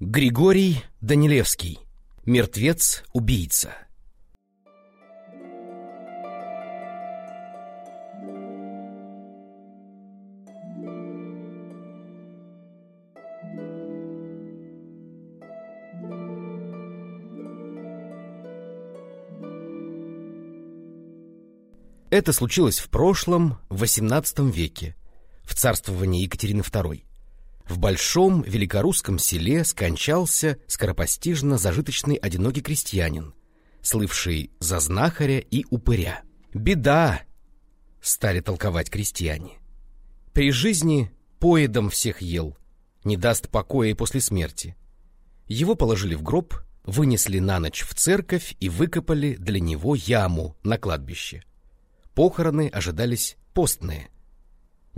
Григорий Данилевский. Мертвец-убийца. Это случилось в прошлом, в XVIII веке, в царствовании Екатерины II. В большом великорусском селе скончался скоропостижно зажиточный одинокий крестьянин, слывший за знахаря и упыря. «Беда!» — стали толковать крестьяне. «При жизни поедом всех ел, не даст покоя и после смерти. Его положили в гроб, вынесли на ночь в церковь и выкопали для него яму на кладбище. Похороны ожидались постные.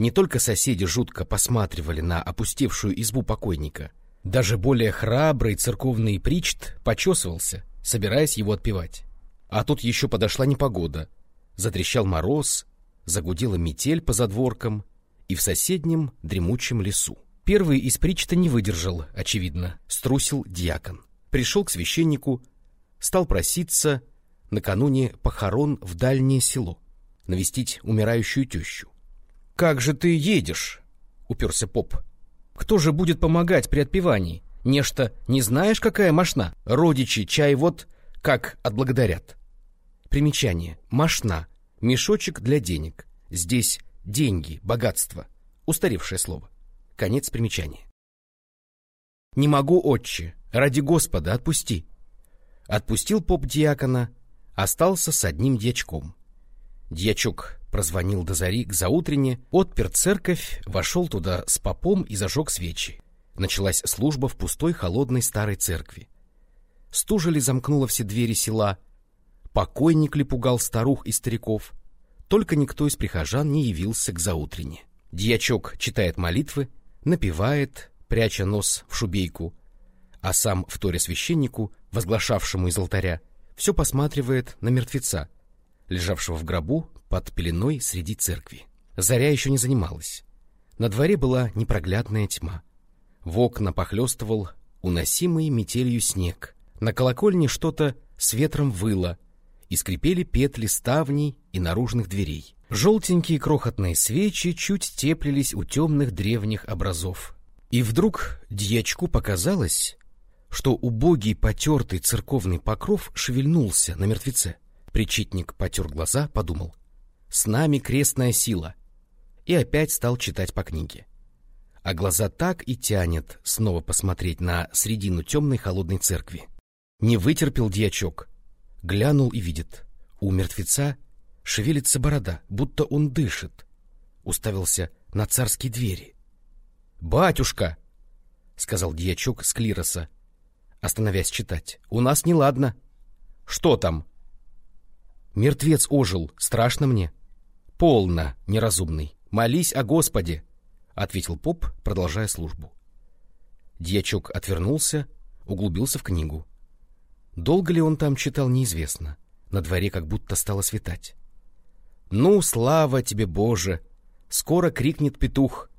Не только соседи жутко посматривали на опустевшую избу покойника, даже более храбрый церковный причт почесывался, собираясь его отпевать. А тут еще подошла непогода. Затрещал мороз, загудела метель по задворкам и в соседнем дремучем лесу. Первый из причта не выдержал, очевидно, струсил дьякон. Пришел к священнику, стал проситься накануне похорон в дальнее село навестить умирающую тещу. «Как же ты едешь?» — уперся поп. «Кто же будет помогать при отпевании? Нечто не знаешь, какая машна? Родичи чай вот как отблагодарят». Примечание. Машна. Мешочек для денег. Здесь деньги, богатство. Устаревшее слово. Конец примечания. «Не могу, отче. Ради Господа, отпусти». Отпустил поп диакона, остался с одним дьячком. Дьячок прозвонил до зари к заутрене, отпер церковь, вошел туда с попом и зажег свечи. Началась служба в пустой холодной старой церкви. Стужа ли замкнула все двери села, покойник ли пугал старух и стариков, только никто из прихожан не явился к заутрене. Дьячок читает молитвы, напевает, пряча нос в шубейку, а сам, в торе священнику, возглашавшему из алтаря, все посматривает на мертвеца, лежавшего в гробу под пеленой среди церкви. Заря еще не занималась. На дворе была непроглядная тьма. В окна похлестывал уносимый метелью снег. На колокольне что-то с ветром выло, и скрипели петли ставней и наружных дверей. Желтенькие крохотные свечи чуть теплились у темных древних образов. И вдруг дьячку показалось, что убогий потертый церковный покров шевельнулся на мертвеце. Причитник потер глаза, подумал. «С нами крестная сила!» И опять стал читать по книге. А глаза так и тянет снова посмотреть на средину темной холодной церкви. Не вытерпел дьячок. Глянул и видит. У мертвеца шевелится борода, будто он дышит. Уставился на царские двери. «Батюшка!» — сказал дьячок с клироса, остановясь читать. «У нас неладно». «Что там?» Мертвец ожил, страшно мне. Полно, неразумный. Молись о Господе, ответил поп, продолжая службу. Дьячок отвернулся, углубился в книгу. Долго ли он там читал, неизвестно. На дворе как будто стало светать. «Ну, слава тебе, Боже! Скоро крикнет петух!»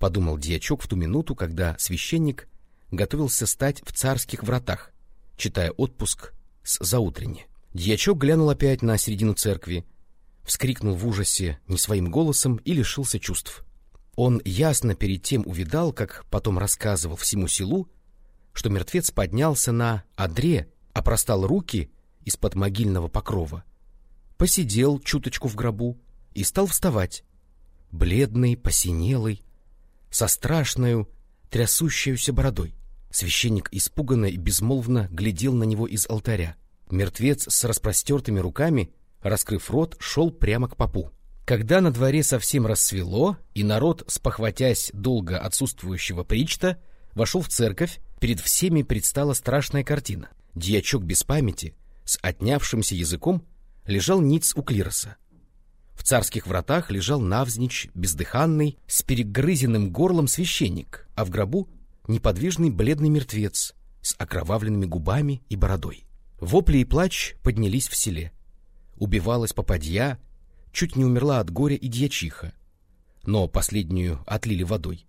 Подумал дьячок в ту минуту, когда священник готовился стать в царских вратах, читая отпуск с заутренне. Дьячок глянул опять на середину церкви, вскрикнул в ужасе не своим голосом и лишился чувств. Он ясно перед тем увидал, как потом рассказывал всему селу, что мертвец поднялся на одре, опростал руки из-под могильного покрова, посидел чуточку в гробу и стал вставать, бледный, посинелый, со страшною, трясущейся бородой. Священник испуганно и безмолвно глядел на него из алтаря. Мертвец с распростертыми руками, раскрыв рот, шел прямо к попу. Когда на дворе совсем рассвело, и народ, спохватясь долго отсутствующего причта, вошел в церковь, перед всеми предстала страшная картина. Дьячок без памяти, с отнявшимся языком, лежал ниц у клироса. В царских вратах лежал навзничь, бездыханный, с перегрызенным горлом священник, а в гробу неподвижный бледный мертвец с окровавленными губами и бородой. Вопли и плач поднялись в селе. Убивалась попадья, чуть не умерла от горя и дьячиха. Но последнюю отлили водой.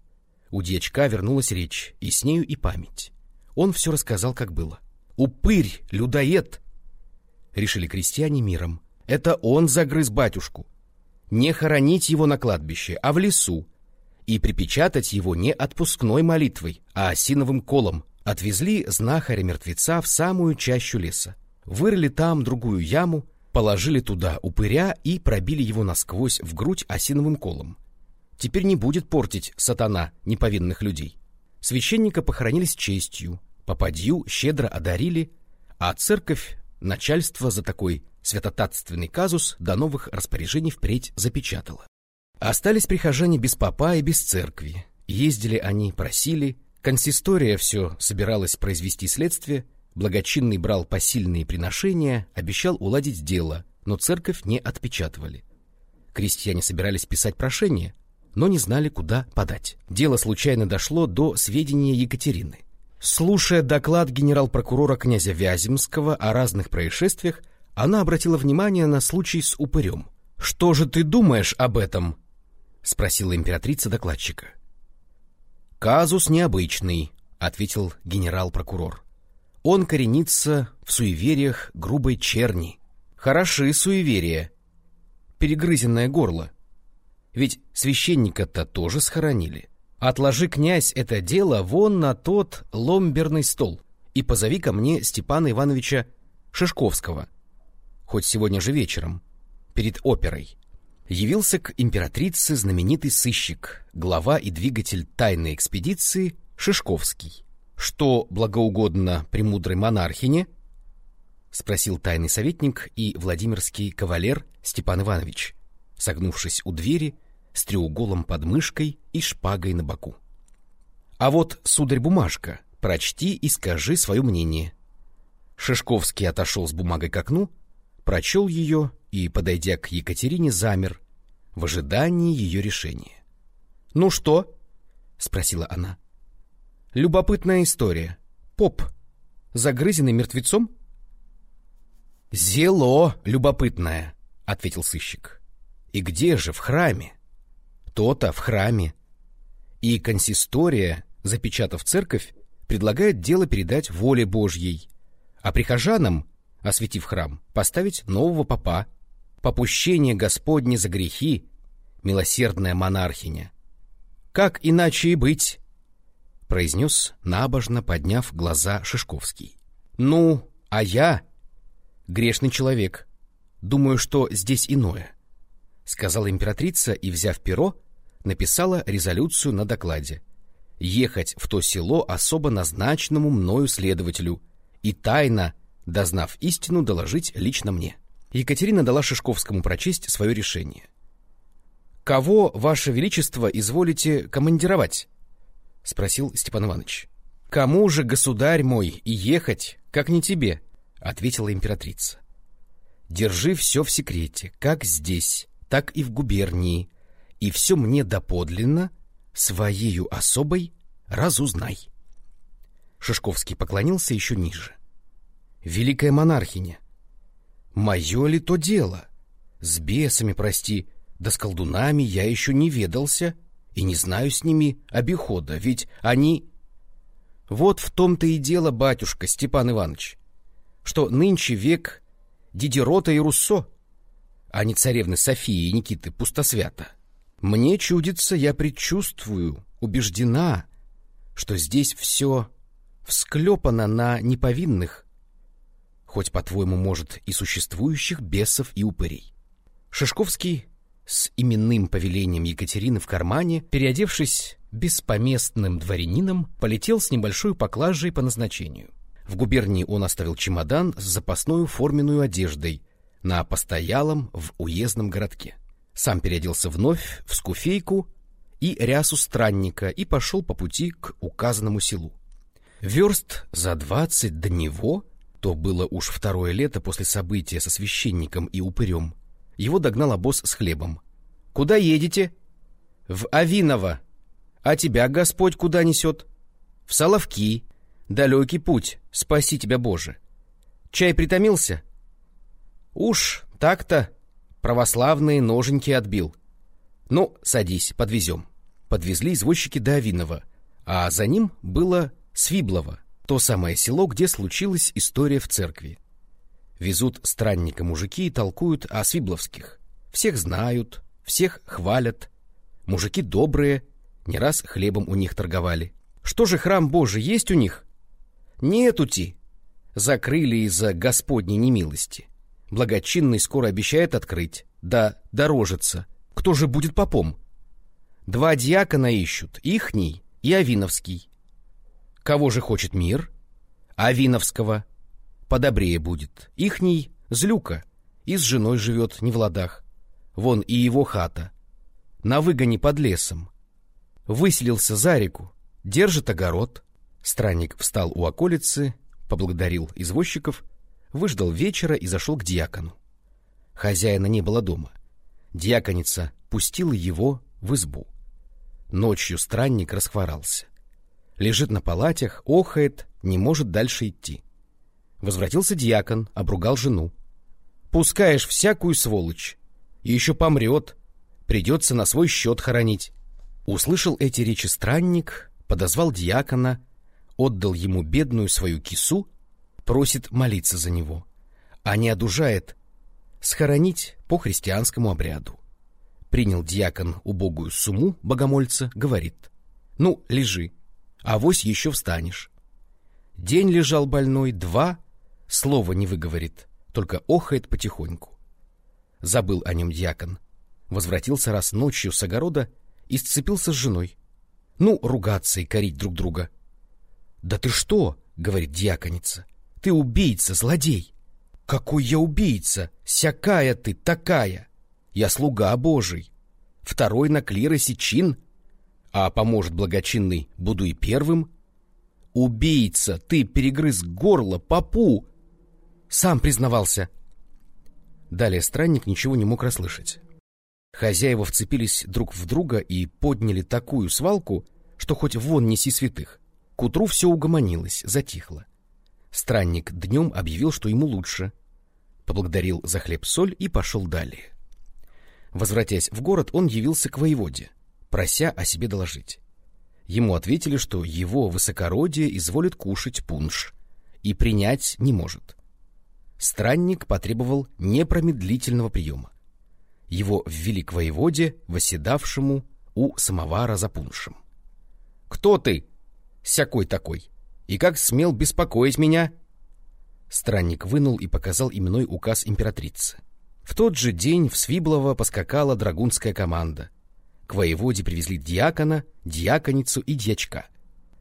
У дьячка вернулась речь, и с нею и память. он все рассказал, как было. «Упырь, людоед!» Решили крестьяне миром. Это он загрыз батюшку. Не хоронить его на кладбище, а в лесу. И припечатать его не отпускной молитвой, а осиновым колом. Отвезли знахаря-мертвеца в самую чащу леса. Вырыли там другую яму, положили туда упыря и пробили его насквозь в грудь осиновым колом. Теперь не будет портить сатана неповинных людей. Священника похоронили с честью, попадью щедро одарили, а церковь начальство за такой святотатственный казус до новых распоряжений впредь запечатало. Остались прихожане без попа и без церкви. Ездили они, просили, консистория все собиралась произвести следствие, благочинный брал посильные приношения, обещал уладить дело, но церковь не отпечатывали. Крестьяне собирались писать прошение, но не знали, куда подать. Дело случайно дошло до сведения Екатерины. Слушая доклад генерал-прокурора князя Вяземского о разных происшествиях, она обратила внимание на случай с упырем. «Что же ты думаешь об этом?» — спросила императрица докладчика. «Казус необычный», — ответил генерал-прокурор. «Он коренится в суевериях грубой черни. Хороши суеверия. Перегрызенное горло. Ведь священника-то тоже схоронили. Отложи, князь, это дело вон на тот ломберный стол и позови ко мне Степана Ивановича Шишковского. Хоть сегодня же вечером, перед оперой. Явился к императрице знаменитый сыщик, глава и двигатель тайной экспедиции Шишковский. Что благоугодно премудрой монархине? Спросил тайный советник и владимирский кавалер Степан Иванович, согнувшись у двери с треуголом под мышкой и шпагой на боку. «А вот, сударь, бумажка, прочти и скажи свое мнение». Шишковский отошел с бумагой к окну, прочел ее и, подойдя к Екатерине, замер в ожидании ее решения. «Ну что?» — спросила она. «Любопытная история. Поп, загрызенный мертвецом?» «Зело любопытное», — ответил сыщик. «И где же в храме?» то-то в храме. И консистория, запечатав церковь, предлагает дело передать воле Божьей, а прихожанам, осветив храм, поставить нового попа. Попущение Господне за грехи, милосердная монархиня. Как иначе и быть? Произнес набожно, подняв глаза Шишковский. Ну, а я, грешный человек, думаю, что здесь иное, сказала императрица и, взяв перо, написала резолюцию на докладе. Ехать в то село особо назначенному мною следователю и тайно, дознав истину, доложить лично мне. Екатерина дала Шишковскому прочесть свое решение. «Кого, Ваше Величество, изволите командировать?» — спросил Степан Иванович. «Кому же, государь мой, и ехать, как не тебе?» — ответила императрица. «Держи все в секрете, как здесь, так и в губернии, и все мне доподлинно, своею особой, разузнай. Шишковский поклонился еще ниже. Великая монархиня, мое ли то дело? С бесами, прости, да с колдунами я еще не ведался и не знаю с ними обихода, ведь они... Вот в том-то и дело, батюшка Степан Иванович, что нынче век Дидерота и Руссо, а не царевны Софии и Никиты Пустосвята. Мне чудится, я предчувствую, убеждена, что здесь все всклепано на неповинных, хоть, по-твоему, может, и существующих бесов и упырей. Шишковский с именным повелением Екатерины в кармане, переодевшись беспоместным дворянином, полетел с небольшой поклажей по назначению. В губернии он оставил чемодан с запасной форменной одеждой на постоялом в уездном городке сам переоделся вновь в скуфейку и рясу странника и пошел по пути к указанному селу. Верст за двадцать до него, то было уж второе лето после события со священником и упырем, его догнал обоз с хлебом. — Куда едете? — В Авиново. — А тебя Господь куда несет? — В Соловки. Далекий путь, спаси тебя, Боже. Чай притомился? — Уж так-то, Православные ноженьки отбил. Ну, садись, подвезем. Подвезли извозчики до Авинова, а за ним было Свиблово, То самое село, где случилась история в церкви. Везут странника мужики и толкуют о Свибловских. Всех знают, всех хвалят. Мужики добрые, не раз хлебом у них торговали. Что же храм Божий есть у них? Нету-ти. Закрыли из-за Господней немилости. Благочинный скоро обещает открыть. Да, дорожится. Кто же будет попом? Два дьякона ищут, ихний и Авиновский. Кого же хочет мир? Авиновского. Подобрее будет. Ихний — злюка. И с женой живет не в ладах. Вон и его хата. На выгоне под лесом. Выселился за реку. Держит огород. Странник встал у околицы, поблагодарил извозчиков, выждал вечера и зашел к дьякону. Хозяина не было дома. Дьяконица пустила его в избу. Ночью странник расхворался. Лежит на палатях, охает, не может дальше идти. Возвратился дьякон, обругал жену. «Пускаешь всякую сволочь. И еще помрет. Придется на свой счет хоронить». Услышал эти речи странник, подозвал дьякона, отдал ему бедную свою кису, просит молиться за него, а не одужает схоронить по христианскому обряду. Принял дьякон убогую сумму богомольца, говорит, «Ну, лежи, авось еще встанешь». День лежал больной, два, слова не выговорит, только охает потихоньку. Забыл о нем дьякон. Возвратился раз ночью с огорода и сцепился с женой. Ну, ругаться и корить друг друга. «Да ты что?» — говорит дьяконица. «Ты убийца, злодей!» «Какой я убийца! Сякая ты, такая! Я слуга Божий! Второй на клиросе чин, а поможет благочинный, буду и первым!» «Убийца! Ты перегрыз горло попу!» Сам признавался. Далее странник ничего не мог расслышать. Хозяева вцепились друг в друга и подняли такую свалку, что хоть вон неси святых. К утру все угомонилось, затихло. Странник днем объявил, что ему лучше. Поблагодарил за хлеб-соль и пошел далее. Возвратясь в город, он явился к воеводе, прося о себе доложить. Ему ответили, что его высокородие изволит кушать пунш и принять не может. Странник потребовал непромедлительного приема. Его ввели к воеводе, восседавшему у самовара за пуншем. «Кто ты, сякой такой? И как смел беспокоить меня?» Странник вынул и показал именной указ императрицы. В тот же день в Свиблово поскакала драгунская команда. К воеводе привезли диакона, диаконицу и дьячка.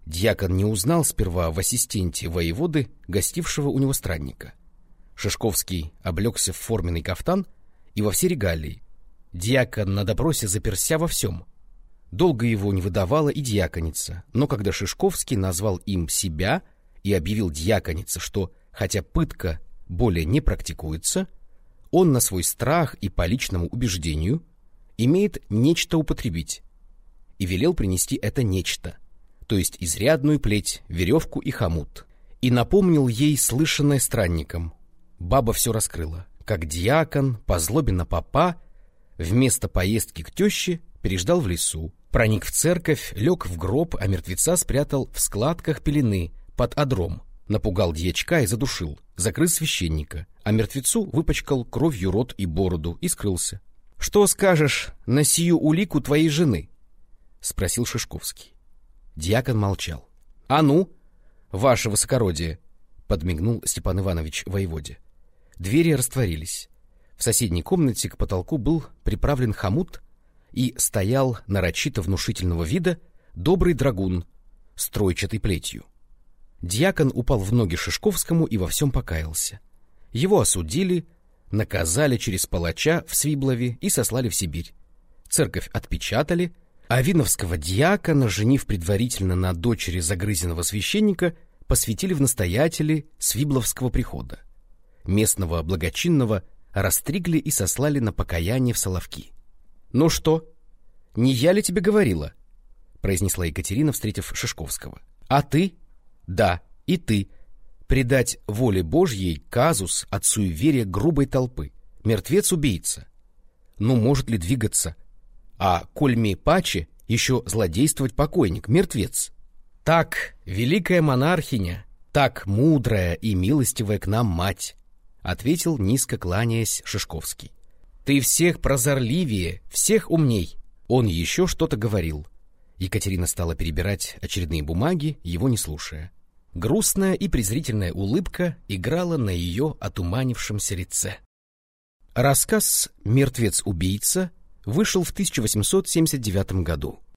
Дьякон не узнал сперва в ассистенте воеводы, гостившего у него странника. Шишковский облегся в форменный кафтан и во все регалии. Дьякон на допросе заперся во всем. Долго его не выдавала и дьяконица, но когда Шишковский назвал им себя и объявил дьяконице, что, хотя пытка более не практикуется, он на свой страх и по личному убеждению имеет нечто употребить, и велел принести это нечто, то есть изрядную плеть, веревку и хомут, и напомнил ей слышанное странником. Баба все раскрыла, как диакон, по злобе на попа, вместо поездки к теще переждал в лесу, проник в церковь, лег в гроб, а мертвеца спрятал в складках пелены под одром, напугал дьячка и задушил, закрыл священника, а мертвецу выпачкал кровью рот и бороду и скрылся. — Что скажешь на сию улику твоей жены? — спросил Шишковский. Дьякон молчал. — А ну, ваше высокородие! — подмигнул Степан Иванович воеводе. Двери растворились. В соседней комнате к потолку был приправлен хомут и стоял нарочито внушительного вида добрый драгун с тройчатой плетью. Дьякон упал в ноги Шишковскому и во всем покаялся. Его осудили, наказали через палача в Свиблове и сослали в Сибирь. Церковь отпечатали, а Виновского дьякона, женив предварительно на дочери загрызенного священника, посвятили в настоятели Свибловского прихода. Местного благочинного растригли и сослали на покаяние в Соловки. — Ну что, не я ли тебе говорила? — произнесла Екатерина, встретив Шишковского. — А ты? — Да, и ты. Предать воле Божьей казус от суеверия грубой толпы. Мертвец-убийца. Ну, может ли двигаться? А кольми паче еще злодействовать покойник, мертвец. Так, великая монархиня, так мудрая и милостивая к нам мать, — ответил, низко кланяясь, Шишковский. Ты всех прозорливее, всех умней. Он еще что-то говорил. Екатерина стала перебирать очередные бумаги, его не слушая. Грустная и презрительная улыбка играла на ее отуманившемся лице. Рассказ «Мертвец-убийца» вышел в 1879 году.